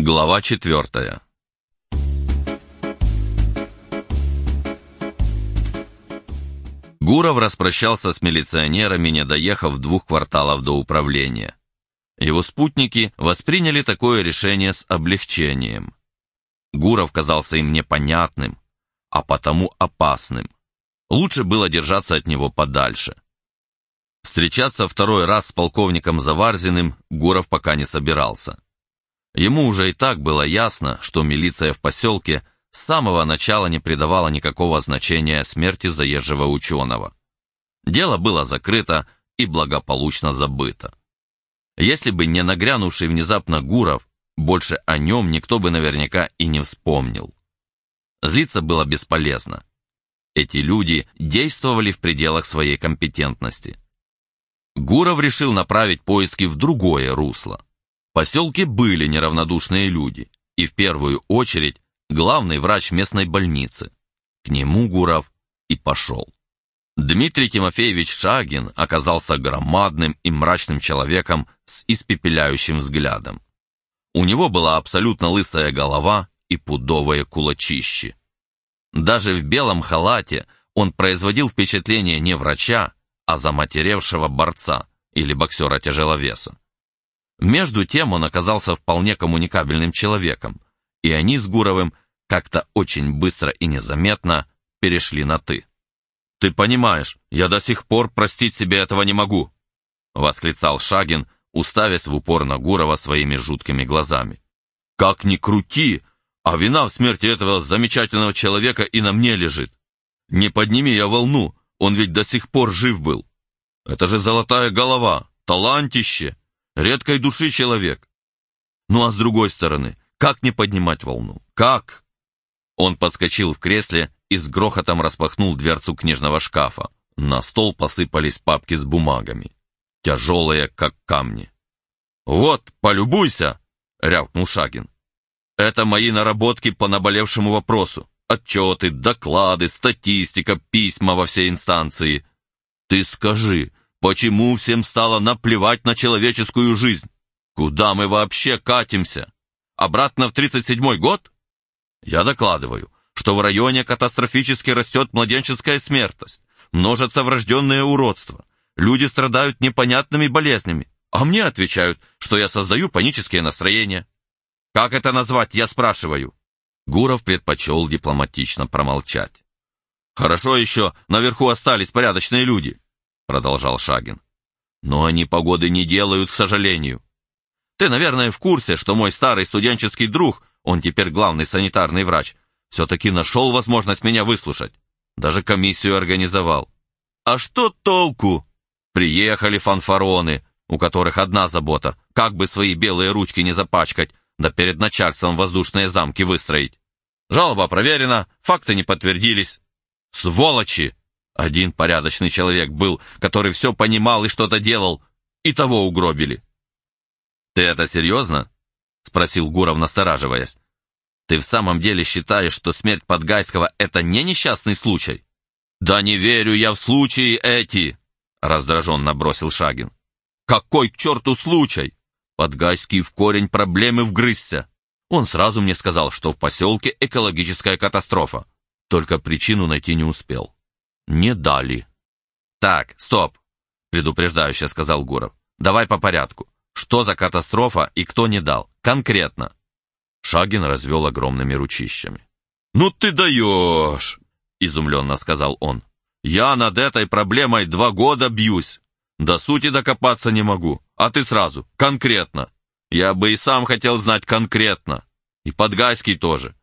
Глава четвертая. Гуров распрощался с милиционерами, не доехав двух кварталов до управления. Его спутники восприняли такое решение с облегчением. Гуров казался им непонятным, а потому опасным. Лучше было держаться от него подальше. Встречаться второй раз с полковником Заварзиным Гуров пока не собирался. Ему уже и так было ясно, что милиция в поселке с самого начала не придавала никакого значения смерти заезжего ученого. Дело было закрыто и благополучно забыто. Если бы не нагрянувший внезапно Гуров, больше о нем никто бы наверняка и не вспомнил. Злиться было бесполезно. Эти люди действовали в пределах своей компетентности. Гуров решил направить поиски в другое русло. Поселке были неравнодушные люди, и в первую очередь главный врач местной больницы. К нему Гуров и пошел. Дмитрий Тимофеевич Шагин оказался громадным и мрачным человеком с испепеляющим взглядом. У него была абсолютно лысая голова и пудовые кулачищи. Даже в белом халате он производил впечатление не врача, а заматеревшего борца или боксера-тяжеловеса. Между тем он оказался вполне коммуникабельным человеком, и они с Гуровым как-то очень быстро и незаметно перешли на «ты». «Ты понимаешь, я до сих пор простить себе этого не могу!» — восклицал Шагин, уставясь в упор на Гурова своими жуткими глазами. «Как ни крути, а вина в смерти этого замечательного человека и на мне лежит. Не подними я волну, он ведь до сих пор жив был. Это же золотая голова, талантище, редкой души человек. Ну а с другой стороны, как не поднимать волну? Как? Он подскочил в кресле и с грохотом распахнул дверцу книжного шкафа. На стол посыпались папки с бумагами, тяжелые, как камни. «Вот, полюбуйся!» — рявкнул Шагин. «Это мои наработки по наболевшему вопросу. Отчеты, доклады, статистика, письма во все инстанции. Ты скажи, почему всем стало наплевать на человеческую жизнь? Куда мы вообще катимся? Обратно в 37-й год? Я докладываю, что в районе катастрофически растет младенческая смертность, множатся врожденные уродства, люди страдают непонятными болезнями, а мне отвечают, что я создаю панические настроения. Как это назвать, я спрашиваю? Гуров предпочел дипломатично промолчать. «Хорошо еще, наверху остались порядочные люди», — продолжал Шагин. «Но они погоды не делают, к сожалению. Ты, наверное, в курсе, что мой старый студенческий друг, он теперь главный санитарный врач, все-таки нашел возможность меня выслушать. Даже комиссию организовал. А что толку? Приехали фанфароны, у которых одна забота, как бы свои белые ручки не запачкать, да перед начальством воздушные замки выстроить. Жалоба проверена, факты не подтвердились. Сволочи! Один порядочный человек был, который все понимал и что-то делал, и того угробили. «Ты это серьезно?» — спросил Гуров, настораживаясь. «Ты в самом деле считаешь, что смерть Подгайского — это не несчастный случай?» «Да не верю я в случаи эти!» — раздраженно бросил Шагин. «Какой к черту случай? Подгайский в корень проблемы вгрызся. Он сразу мне сказал, что в поселке экологическая катастрофа. Только причину найти не успел. Не дали. «Так, стоп!» — предупреждающе сказал Гуров. «Давай по порядку. Что за катастрофа и кто не дал? Конкретно!» Шагин развел огромными ручищами. «Ну ты даешь!» — изумленно сказал он. «Я над этой проблемой два года бьюсь. До сути докопаться не могу. А ты сразу, конкретно. Я бы и сам хотел знать конкретно. И Подгайский тоже.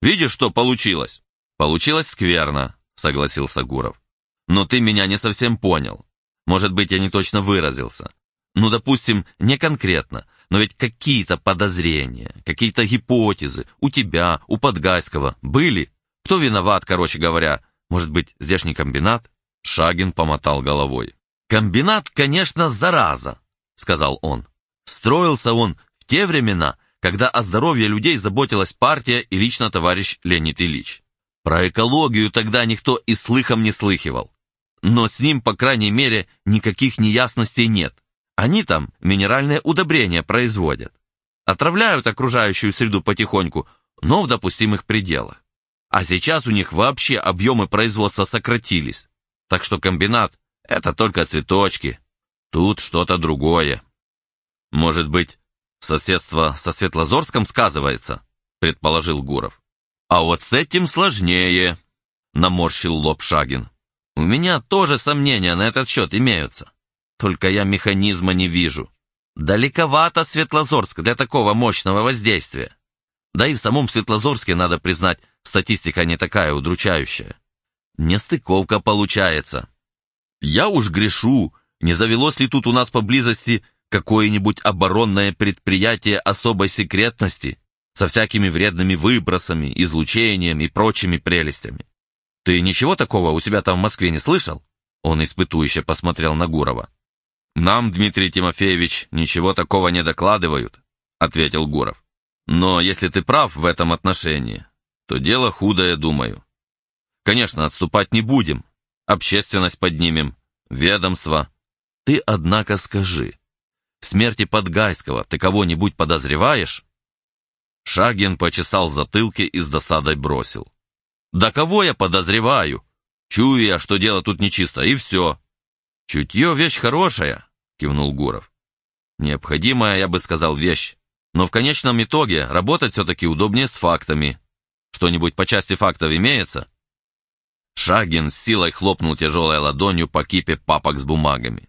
Видишь, что получилось? Получилось скверно, согласился Гуров. Но ты меня не совсем понял. Может быть, я не точно выразился. Ну, допустим, не конкретно, но ведь какие-то подозрения, какие-то гипотезы у тебя, у Подгайского были? Кто виноват, короче говоря? Может быть, здешний комбинат? Шагин помотал головой. Комбинат, конечно, зараза сказал он. Строился он в те времена, когда о здоровье людей заботилась партия и лично товарищ Леонид Ильич. Про экологию тогда никто и слыхом не слыхивал. Но с ним, по крайней мере, никаких неясностей нет. Они там минеральные удобрения производят. Отравляют окружающую среду потихоньку, но в допустимых пределах. А сейчас у них вообще объемы производства сократились. Так что комбинат – это только цветочки. Тут что-то другое. Может быть, соседство со Светлозорском сказывается, предположил Гуров. А вот с этим сложнее, наморщил лоб Шагин. У меня тоже сомнения на этот счет имеются. Только я механизма не вижу. Далековато Светлозорск для такого мощного воздействия. Да и в самом Светлозорске, надо признать, статистика не такая удручающая. Нестыковка получается. Я уж грешу, не завелось ли тут у нас поблизости какое-нибудь оборонное предприятие особой секретности со всякими вредными выбросами, излучением и прочими прелестями. Ты ничего такого у себя там в Москве не слышал? Он испытующе посмотрел на Гурова. «Нам, Дмитрий Тимофеевич, ничего такого не докладывают», — ответил Гуров. «Но если ты прав в этом отношении, то дело худое, думаю. Конечно, отступать не будем, общественность поднимем, ведомство. Ты, однако, скажи, в смерти Подгайского ты кого-нибудь подозреваешь?» Шагин почесал затылки и с досадой бросил. «Да кого я подозреваю? Чую я, что дело тут нечисто, и все. «Чутье — вещь хорошая», — кивнул Гуров. «Необходимая, я бы сказал, вещь. Но в конечном итоге работать все-таки удобнее с фактами. Что-нибудь по части фактов имеется?» Шагин с силой хлопнул тяжелой ладонью по кипе папок с бумагами.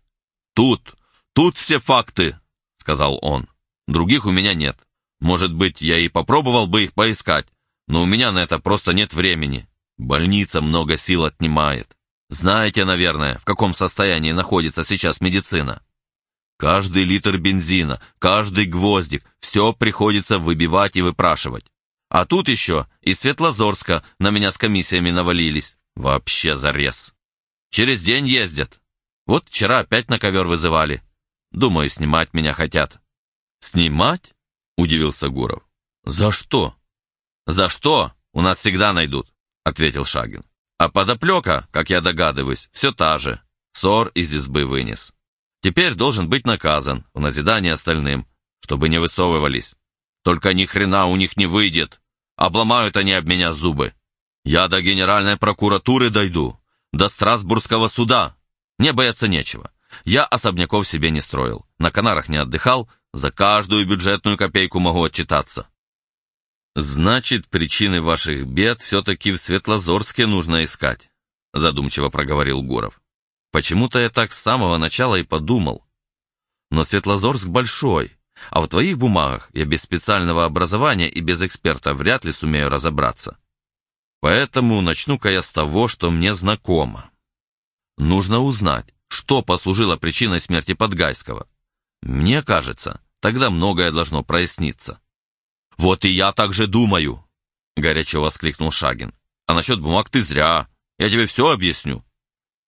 «Тут, тут все факты», — сказал он. «Других у меня нет. Может быть, я и попробовал бы их поискать, но у меня на это просто нет времени. Больница много сил отнимает. Знаете, наверное, в каком состоянии находится сейчас медицина. Каждый литр бензина, каждый гвоздик, все приходится выбивать и выпрашивать. А тут еще из Светлозорска на меня с комиссиями навалились. Вообще зарез. Через день ездят. Вот вчера опять на ковер вызывали. Думаю, снимать меня хотят. Снимать? Удивился Гуров. За что? За что? У нас всегда найдут, ответил Шагин. А подоплека, как я догадываюсь, все та же. Ссор из избы вынес. Теперь должен быть наказан, в назидание остальным, чтобы не высовывались. Только ни хрена у них не выйдет. Обломают они об меня зубы. Я до генеральной прокуратуры дойду, до Страсбургского суда. Мне бояться нечего. Я особняков себе не строил, на Канарах не отдыхал, за каждую бюджетную копейку могу отчитаться. «Значит, причины ваших бед все-таки в Светлозорске нужно искать», задумчиво проговорил Гуров. «Почему-то я так с самого начала и подумал. Но Светлозорск большой, а в твоих бумагах я без специального образования и без эксперта вряд ли сумею разобраться. Поэтому начну-ка я с того, что мне знакомо. Нужно узнать, что послужило причиной смерти Подгайского. Мне кажется, тогда многое должно проясниться». «Вот и я так же думаю!» — горячо воскликнул Шагин. «А насчет бумаг ты зря. Я тебе все объясню».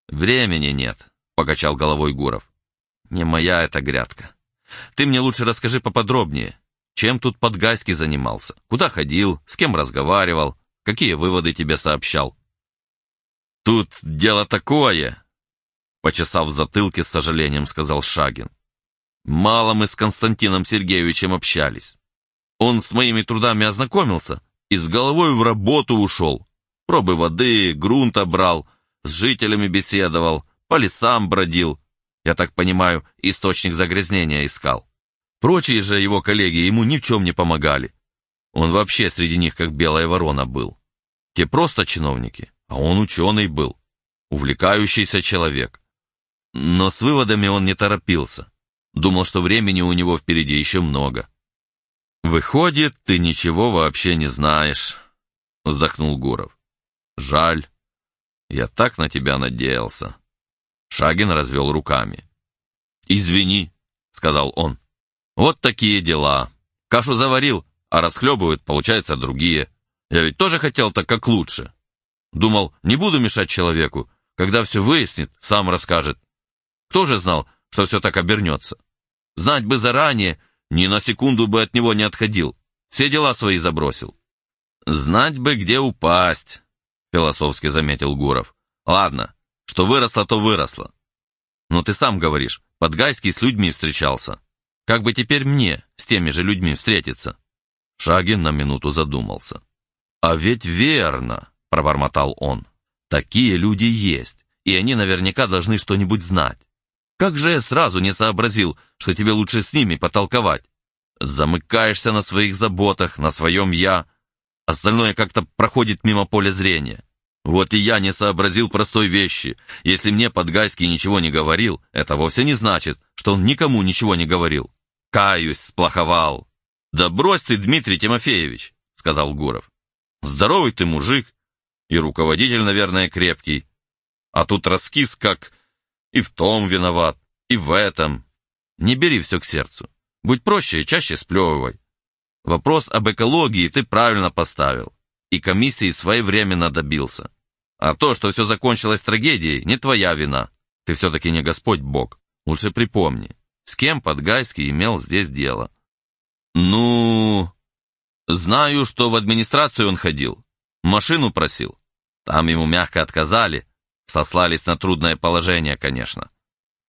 «Времени нет», — покачал головой Гуров. «Не моя эта грядка. Ты мне лучше расскажи поподробнее. Чем тут Подгайский занимался? Куда ходил? С кем разговаривал? Какие выводы тебе сообщал?» «Тут дело такое», — почесав затылки с сожалением сказал Шагин. «Мало мы с Константином Сергеевичем общались. Он с моими трудами ознакомился и с головой в работу ушел. Пробы воды, грунта брал, с жителями беседовал, по лесам бродил. Я так понимаю, источник загрязнения искал. Прочие же его коллеги ему ни в чем не помогали. Он вообще среди них как белая ворона был. Те просто чиновники, а он ученый был. Увлекающийся человек. Но с выводами он не торопился. Думал, что времени у него впереди еще много. «Выходит, ты ничего вообще не знаешь», — вздохнул Гуров. «Жаль. Я так на тебя надеялся». Шагин развел руками. «Извини», — сказал он. «Вот такие дела. Кашу заварил, а расхлебывают, получается, другие. Я ведь тоже хотел так, как лучше. Думал, не буду мешать человеку. Когда все выяснит, сам расскажет. Кто же знал, что все так обернется? Знать бы заранее, ни на секунду бы от него не отходил. Все дела свои забросил. «Знать бы, где упасть», — философски заметил Гуров. «Ладно, что выросло, то выросло. Но ты сам говоришь, Подгайский с людьми встречался. Как бы теперь мне с теми же людьми встретиться?» Шагин на минуту задумался. «А ведь верно», — пробормотал он. «Такие люди есть, и они наверняка должны что-нибудь знать. Как же я сразу не сообразил, что тебе лучше с ними потолковать? Замыкаешься на своих заботах, на своем «я». Остальное как-то проходит мимо поля зрения. Вот и я не сообразил простой вещи. Если мне Подгайский ничего не говорил, это вовсе не значит, что он никому ничего не говорил. Каюсь, сплоховал. «Да брось ты, Дмитрий Тимофеевич», — сказал Гуров. «Здоровый ты мужик, и руководитель, наверное, крепкий. А тут раскис как и в том виноват, и в этом. Не бери все к сердцу. Будь проще и чаще сплевывай. Вопрос об экологии ты правильно поставил, и комиссии своевременно добился. А то, что все закончилось трагедией, не твоя вина. Ты все-таки не Господь Бог. Лучше припомни, с кем Подгайский имел здесь дело. Ну, знаю, что в администрацию он ходил. Машину просил. Там ему мягко отказали. Сослались на трудное положение, конечно.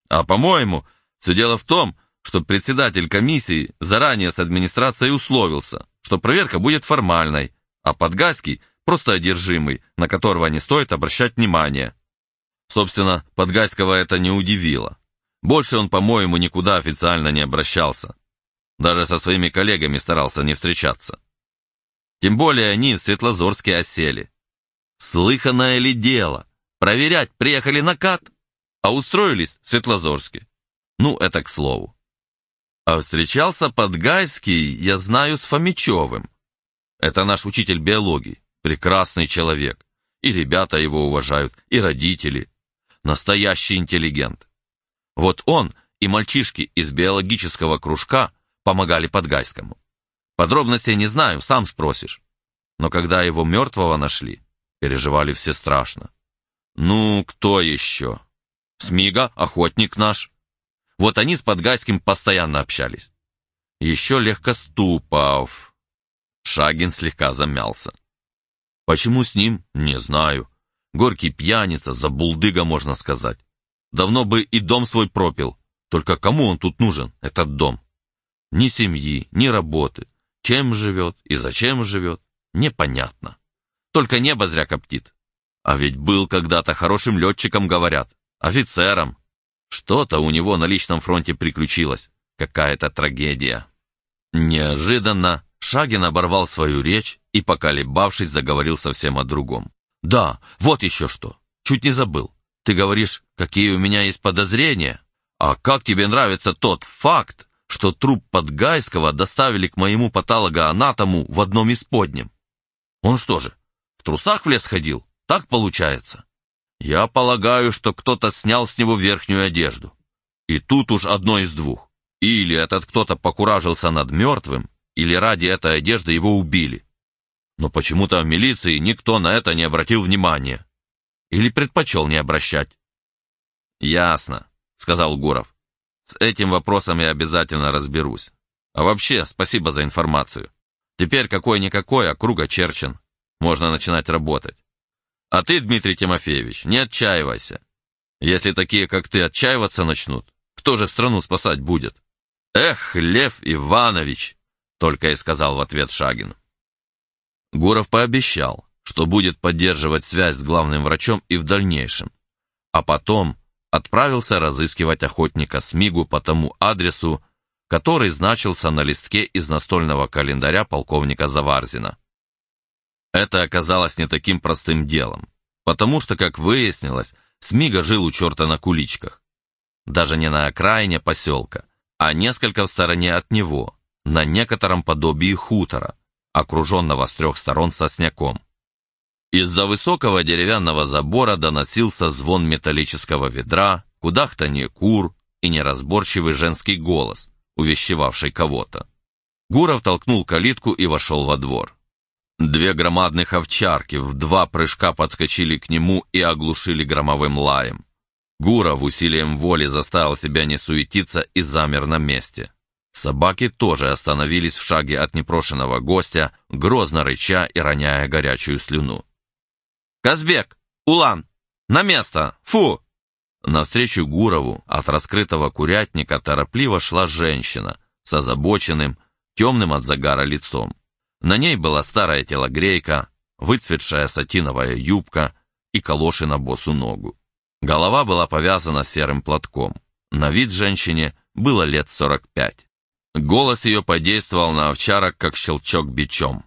А по-моему, все дело в том, что председатель комиссии заранее с администрацией условился, что проверка будет формальной, а Подгайский просто одержимый, на которого не стоит обращать внимание. Собственно, Подгайского это не удивило. Больше он, по-моему, никуда официально не обращался. Даже со своими коллегами старался не встречаться. Тем более они в Светлозорске осели. Слыханное ли дело? Проверять приехали на КАТ, а устроились в Светлозорске. Ну, это к слову. А встречался Подгайский, я знаю, с Фомичевым. Это наш учитель биологии, прекрасный человек. И ребята его уважают, и родители. Настоящий интеллигент. Вот он и мальчишки из биологического кружка помогали Подгайскому. Подробностей не знаю, сам спросишь. Но когда его мертвого нашли, переживали все страшно. Ну, кто еще? Смига, охотник наш. Вот они с Подгайским постоянно общались. Еще Легкоступов. Шагин слегка замялся. Почему с ним? Не знаю. Горький пьяница, забулдыга, можно сказать. Давно бы и дом свой пропил. Только кому он тут нужен, этот дом? Ни семьи, ни работы. Чем живет и зачем живет, непонятно. Только небо зря коптит. А ведь был когда-то хорошим летчиком, говорят, офицером. Что-то у него на личном фронте приключилось, какая-то трагедия. Неожиданно Шагин оборвал свою речь и, поколебавшись, заговорил совсем о другом. «Да, вот еще что. Чуть не забыл. Ты говоришь, какие у меня есть подозрения. А как тебе нравится тот факт, что труп Подгайского доставили к моему патологоанатому в одном из подним? Он что же, в трусах в лес ходил? Так получается?» Я полагаю, что кто-то снял с него верхнюю одежду. И тут уж одно из двух. Или этот кто-то покуражился над мертвым, или ради этой одежды его убили. Но почему-то в милиции никто на это не обратил внимания. Или предпочел не обращать. «Ясно», — сказал Гуров. «С этим вопросом я обязательно разберусь. А вообще, спасибо за информацию. Теперь какой-никакой, а круг очерчен. Можно начинать работать. А ты, Дмитрий Тимофеевич, не отчаивайся. Если такие, как ты, отчаиваться начнут, кто же страну спасать будет? Эх, Лев Иванович, только и сказал в ответ Шагин. Гуров пообещал, что будет поддерживать связь с главным врачом и в дальнейшем, а потом отправился разыскивать охотника Смигу по тому адресу, который значился на листке из настольного календаря полковника Заварзина. Это оказалось не таким простым делом, потому что, как выяснилось, Смига жил у черта на куличках. Даже не на окраине поселка, а несколько в стороне от него, на некотором подобии хутора, окруженного с трех сторон сосняком. Из-за высокого деревянного забора доносился звон металлического ведра, кудахтанье кур и неразборчивый женский голос, увещевавший кого-то. Гуров толкнул калитку и вошел во двор. Две громадных овчарки в два прыжка подскочили к нему и оглушили громовым лаем. Гуров усилием воли заставил себя не суетиться и замер на месте. Собаки тоже остановились в шаге от непрошенного гостя, грозно рыча и роняя горячую слюну. «Казбек! Улан! На место! Фу!» Навстречу Гурову от раскрытого курятника торопливо шла женщина с озабоченным, темным от загара лицом. На ней была старая телогрейка, выцветшая сатиновая юбка и калоши на босу ногу. Голова была повязана серым платком. На вид женщине было лет сорок пять. Голос ее подействовал на овчарок, как щелчок бичом.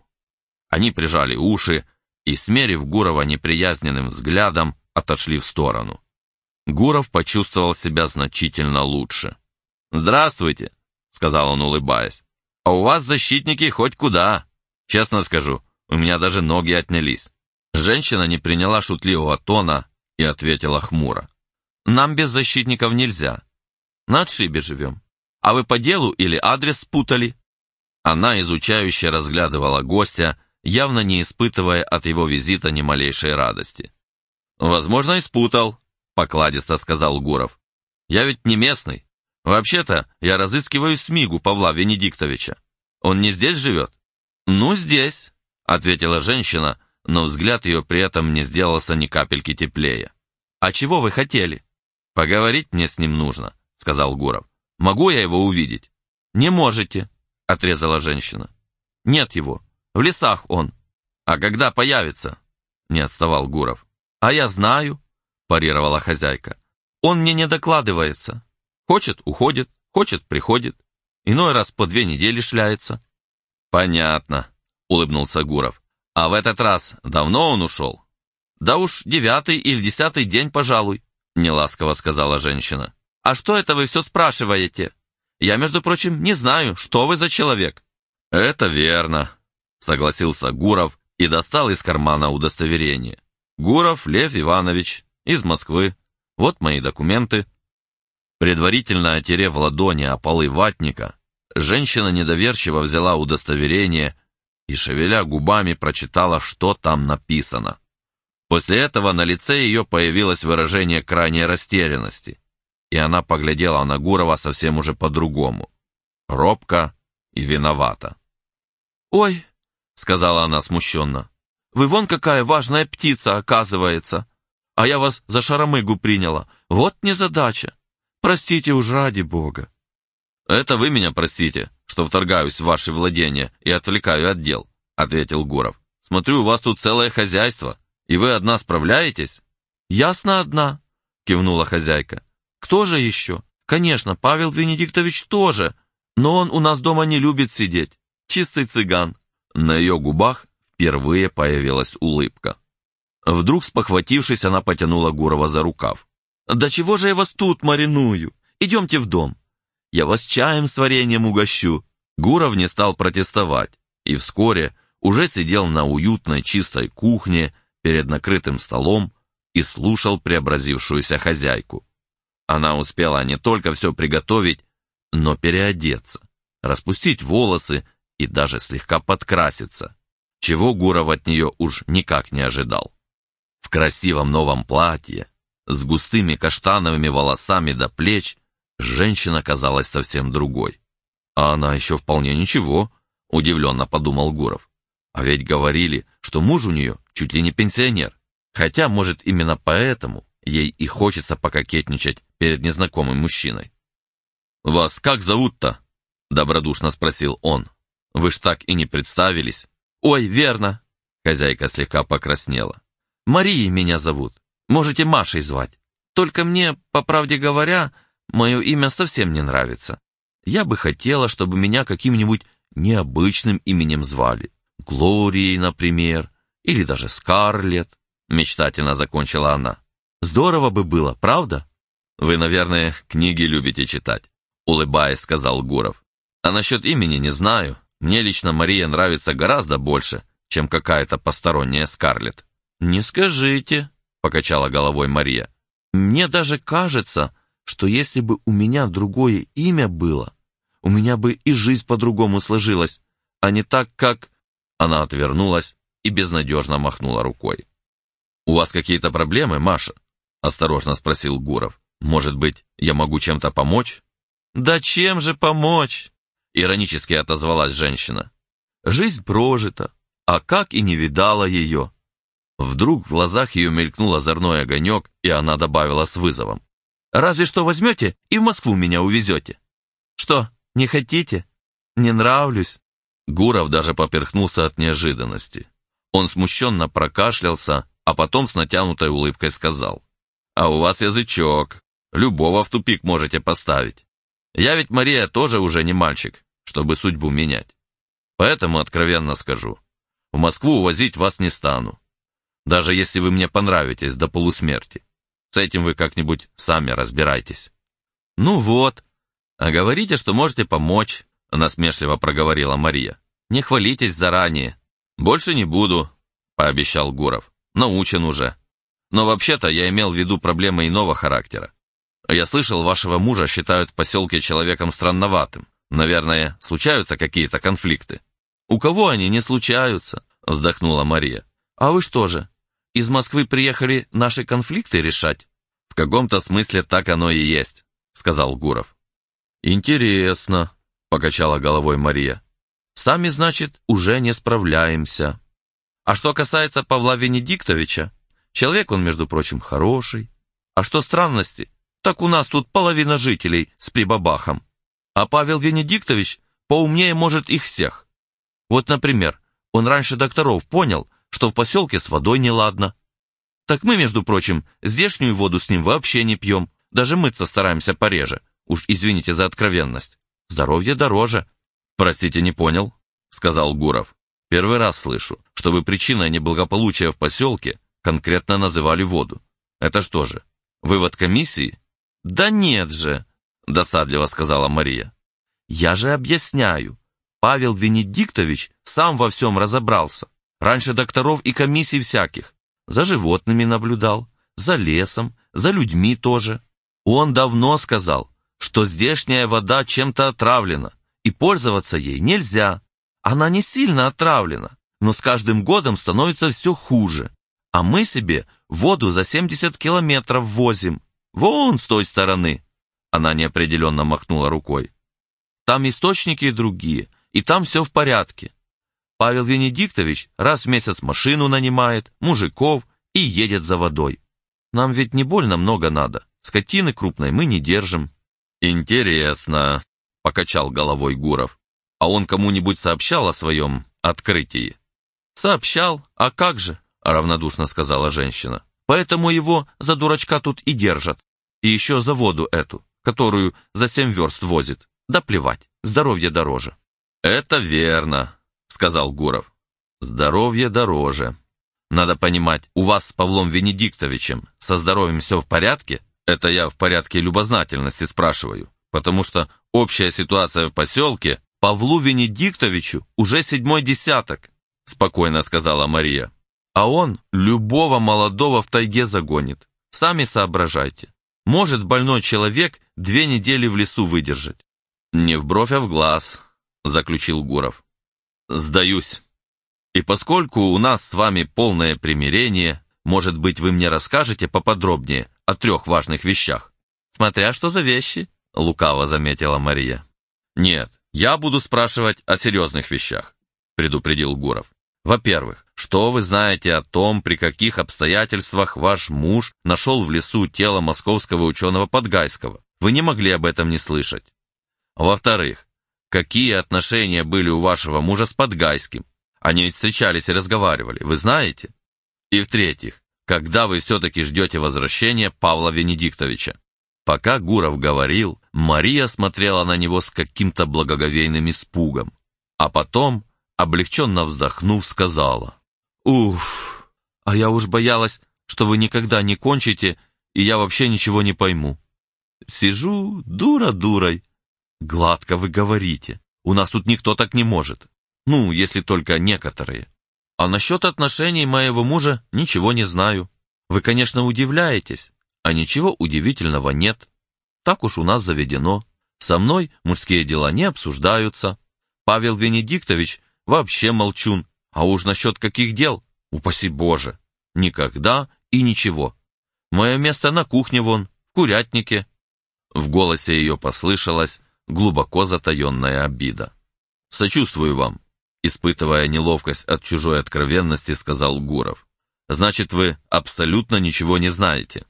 Они прижали уши и, смерив Гурова неприязненным взглядом, отошли в сторону. Гуров почувствовал себя значительно лучше. «Здравствуйте», — сказал он, улыбаясь. «А у вас защитники хоть куда. Честно скажу, у меня даже ноги отнялись». Женщина не приняла шутливого тона и ответила хмуро. «Нам без защитников нельзя. На отшибе живем. А вы по делу или адрес спутали?» Она изучающе разглядывала гостя, явно не испытывая от его визита ни малейшей радости. «Возможно, и спутал», — покладисто сказал Гуров. «Я ведь не местный. Вообще-то я разыскиваю Смигу Павла Венедиктовича. Он не здесь живет?» «Ну, здесь», — ответила женщина, но взгляд ее при этом не сделался ни капельки теплее. «А чего вы хотели?» «Поговорить мне с ним нужно», — сказал Гуров. «Могу я его увидеть?» «Не можете», — отрезала женщина. «Нет его. В лесах он. А когда появится?» Не отставал Гуров. «А я знаю», — парировала хозяйка. «Он мне не докладывается. Хочет — уходит, хочет — приходит. Иной раз по две недели шляется». «Понятно», — улыбнулся Гуров. «А в этот раз давно он ушел?» «Да уж девятый или десятый день, пожалуй», — неласково сказала женщина. «А что это вы все спрашиваете? Я, между прочим, не знаю, что вы за человек». «Это верно», — согласился Гуров и достал из кармана удостоверение. Гуров Лев Иванович, из Москвы. Вот мои документы. Предварительно отерев ладони о полы ватника, женщина недоверчиво взяла удостоверение и, шевеля губами, прочитала, что там написано. После этого на лице ее появилось выражение крайней растерянности, и она поглядела на Гурова совсем уже по-другому. Робко и виновата. «Ой», — сказала она смущенно, вы вон какая важная птица, оказывается. А я вас за шаромыгу приняла. Вот незадача. Простите уж ради бога». «Это вы меня простите, что вторгаюсь в ваши владения и отвлекаю от дел», — ответил Гуров. «Смотрю, у вас тут целое хозяйство, и вы одна справляетесь?» «Ясно одна», — кивнула хозяйка. «Кто же еще? Конечно, Павел Венедиктович тоже, но он у нас дома не любит сидеть. Чистый цыган». На ее губах впервые появилась улыбка. Вдруг, спохватившись, она потянула Гурова за рукав. «Да чего же я вас тут мариную? Идемте в дом. Я вас чаем с вареньем угощу». Гуров не стал протестовать, и вскоре уже сидел на уютной чистой кухне перед накрытым столом и слушал преобразившуюся хозяйку. Она успела не только все приготовить, но переодеться, распустить волосы и даже слегка подкраситься чего Гуров от нее уж никак не ожидал. В красивом новом платье, с густыми каштановыми волосами до плеч, женщина казалась совсем другой. А она еще вполне ничего, удивленно подумал Гуров. А ведь говорили, что муж у нее чуть ли не пенсионер. Хотя, может, именно поэтому ей и хочется пококетничать перед незнакомым мужчиной. «Вас как зовут-то?» — добродушно спросил он. «Вы ж так и не представились». «Ой, верно!» Хозяйка слегка покраснела. «Марией меня зовут. Можете Машей звать. Только мне, по правде говоря, мое имя совсем не нравится. Я бы хотела, чтобы меня каким-нибудь необычным именем звали. Глорией, например, или даже Скарлетт», мечтательно закончила она. «Здорово бы было, правда?» «Вы, наверное, книги любите читать», улыбаясь, сказал Гуров. «А насчет имени не знаю. Мне лично Мария нравится гораздо больше, чем какая-то посторонняя Скарлетт». «Не скажите», — покачала головой Мария. «Мне даже кажется, что если бы у меня другое имя было, у меня бы и жизнь по-другому сложилась, а не так, как...» Она отвернулась и безнадежно махнула рукой. «У вас какие-то проблемы, Маша?» — осторожно спросил Гуров. «Может быть, я могу чем-то помочь?» «Да чем же помочь?» Иронически отозвалась женщина. Жизнь прожита, а как и не видала ее. Вдруг в глазах ее мелькнул озорной огонек, и она добавила с вызовом. «Разве что возьмете и в Москву меня увезете». «Что, Не хотите? Не нравлюсь?» Гуров даже поперхнулся от неожиданности. Он смущенно прокашлялся, а потом с натянутой улыбкой сказал. «А у вас язычок. Любого в тупик можете поставить. Я ведь, Мария, тоже уже не мальчик, чтобы судьбу менять. Поэтому откровенно скажу, в Москву увозить вас не стану. Даже если вы мне понравитесь до полусмерти. С этим вы как-нибудь сами разбирайтесь». «Ну вот. А говорите, что можете помочь», — насмешливо проговорила Мария. «Не хвалитесь заранее». «Больше не буду», — пообещал Гуров. «Научен уже. Но вообще-то я имел в виду проблемы иного характера. Я слышал, вашего мужа считают в поселке человеком странноватым. Наверное, случаются какие-то конфликты». «У кого они не случаются?» — вздохнула Мария. «А вы что же, из Москвы приехали наши конфликты решать?» «В каком-то смысле так оно и есть», — сказал Гуров. «Интересно», — покачала головой Мария. Сами, значит, уже не справляемся. А что касается Павла Венедиктовича, человек он, между прочим, хороший. А что странности, так у нас тут половина жителей с прибабахом. А Павел Венедиктович поумнее может их всех. Вот, например, он раньше докторов понял, что в поселке с водой неладно. Так мы, между прочим, здешнюю воду с ним вообще не пьем, даже мыться стараемся пореже. Уж извините за откровенность. Здоровье дороже. «Простите, не понял», — сказал Гуров. «Первый раз слышу, чтобы причиной неблагополучия в поселке конкретно называли воду. Это что же, вывод комиссии?» «Да нет же», — досадливо сказала Мария. «Я же объясняю. Павел Венедиктович сам во всем разобрался. Раньше докторов и комиссий всяких. За животными наблюдал, за лесом, за людьми тоже. Он давно сказал, что здешняя вода чем-то отравлена, и пользоваться ей нельзя. Она не сильно отравлена, но с каждым годом становится все хуже. А мы себе воду за 70 километров возим. Вон с той стороны. Она неопределенно махнула рукой. Там источники другие, и там все в порядке. Павел Венедиктович раз в месяц машину нанимает, мужиков и едет за водой. Нам ведь не больно много надо. Скотины крупной мы не держим. Интересно, покачал головой Гуров. А он кому-нибудь сообщал о своем открытии? Сообщал, а как же, равнодушно сказала женщина. Поэтому его за дурачка тут и держат. И еще за воду эту, которую за семь верст возит. Да плевать, здоровье дороже. Это верно, сказал Гуров. Здоровье дороже. Надо понимать, у вас с Павлом Венедиктовичем со здоровьем все в порядке? Это я в порядке любознательности спрашиваю потому что общая ситуация в поселке Павлу Венедиктовичу уже седьмой десяток, спокойно сказала Мария. А он любого молодого в тайге загонит. Сами соображайте. Может больной человек две недели в лесу выдержать. Не в бровь, а в глаз, заключил Гуров. Сдаюсь. И поскольку у нас с вами полное примирение, может быть, вы мне расскажете поподробнее о трех важных вещах? Смотря что за вещи, лукаво заметила Мария. «Нет, я буду спрашивать о серьезных вещах», предупредил Гуров. «Во-первых, что вы знаете о том, при каких обстоятельствах ваш муж нашел в лесу тело московского ученого Подгайского? Вы не могли об этом не слышать. Во-вторых, какие отношения были у вашего мужа с Подгайским? Они ведь встречались и разговаривали, вы знаете? И в-третьих, когда вы все-таки ждете возвращения Павла Венедиктовича? Пока Гуров говорил, Мария смотрела на него с каким-то благоговейным испугом, а потом, облегченно вздохнув, сказала, «Уф, а я уж боялась, что вы никогда не кончите, и я вообще ничего не пойму. Сижу, дура дурой. Гладко вы говорите, у нас тут никто так не может. Ну, если только некоторые. А насчет отношений моего мужа ничего не знаю. Вы, конечно, удивляетесь, а ничего удивительного нет. Так уж у нас заведено. Со мной мужские дела не обсуждаются. Павел Венедиктович вообще молчун. А уж насчет каких дел, упаси Боже, никогда и ничего. Мое место на кухне вон, в курятнике. В голосе ее послышалась глубоко затаенная обида. «Сочувствую вам», испытывая неловкость от чужой откровенности, сказал Гуров. «Значит, вы абсолютно ничего не знаете».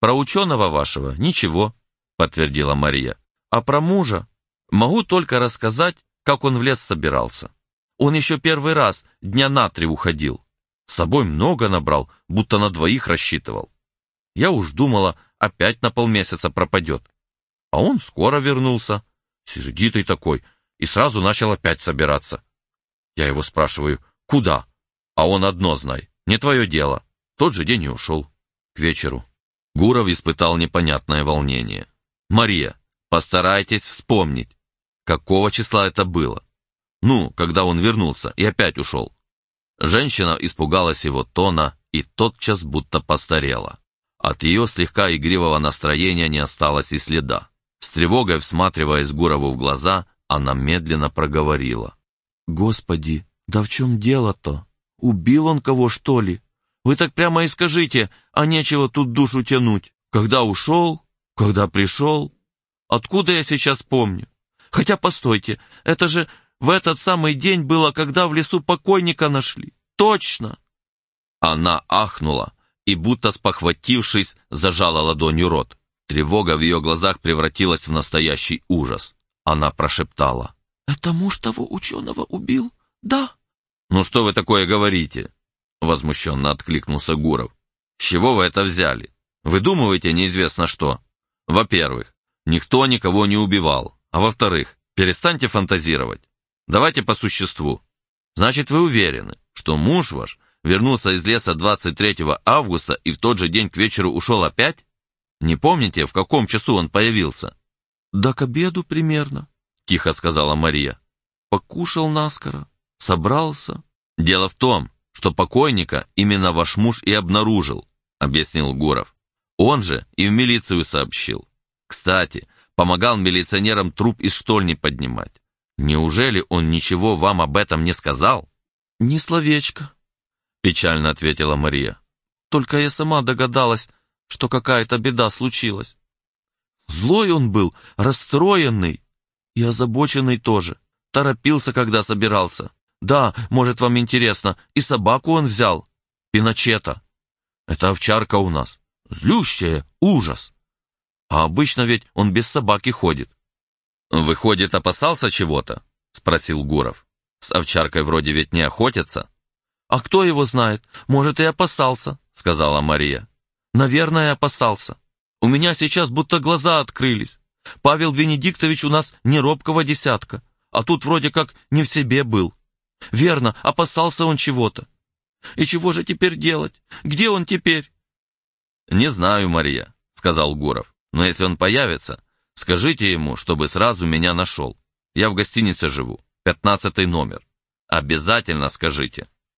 «Про ученого вашего ничего», — подтвердила Мария. «А про мужа? Могу только рассказать, как он в лес собирался. Он еще первый раз дня на три уходил. С собой много набрал, будто на двоих рассчитывал. Я уж думала, опять на полмесяца пропадет. А он скоро вернулся, сердитый такой, и сразу начал опять собираться. Я его спрашиваю, куда? А он одно знай, не твое дело. Тот же день и ушел. К вечеру. Гуров испытал непонятное волнение. «Мария, постарайтесь вспомнить, какого числа это было? Ну, когда он вернулся и опять ушел». Женщина испугалась его тона и тотчас будто постарела. От ее слегка игривого настроения не осталось и следа. С тревогой всматриваясь Гурову в глаза, она медленно проговорила. «Господи, да в чем дело-то? Убил он кого, что ли? Вы так прямо и скажите, а нечего тут душу тянуть. Когда ушел, когда пришел. Откуда я сейчас помню? Хотя, постойте, это же в этот самый день было, когда в лесу покойника нашли. Точно!» Она ахнула и, будто спохватившись, зажала ладонью рот. Тревога в ее глазах превратилась в настоящий ужас. Она прошептала. «Это муж того ученого убил? Да?» «Ну что вы такое говорите?» Возмущенно откликнулся Гуров. «С чего вы это взяли? Выдумываете неизвестно что. Во-первых, никто никого не убивал. А во-вторых, перестаньте фантазировать. Давайте по существу. Значит, вы уверены, что муж ваш вернулся из леса 23 августа и в тот же день к вечеру ушел опять? Не помните, в каком часу он появился?» «Да к обеду примерно», — тихо сказала Мария. «Покушал наскоро, собрался». «Дело в том, что покойника именно ваш муж и обнаружил», — объяснил Гуров. «Он же и в милицию сообщил. Кстати, помогал милиционерам труп из штольни поднимать. Неужели он ничего вам об этом не сказал?» «Ни словечко», — печально ответила Мария. «Только я сама догадалась, что какая-то беда случилась. Злой он был, расстроенный и озабоченный тоже. Торопился, когда собирался. Да, может, вам интересно, и собаку он взял. Пиночета. Это овчарка у нас. Злющая, ужас. А обычно ведь он без собаки ходит. Выходит, опасался чего-то? Спросил Гуров. С овчаркой вроде ведь не охотятся. А кто его знает? Может, и опасался, сказала Мария. Наверное, опасался. У меня сейчас будто глаза открылись. Павел Венедиктович у нас не робкого десятка, а тут вроде как не в себе был. Верно, опасался он чего-то. И чего же теперь делать? Где он теперь? Не знаю, Мария, сказал Гуров. Но если он появится, скажите ему, чтобы сразу меня нашел. Я в гостинице живу, пятнадцатый номер. Обязательно скажите.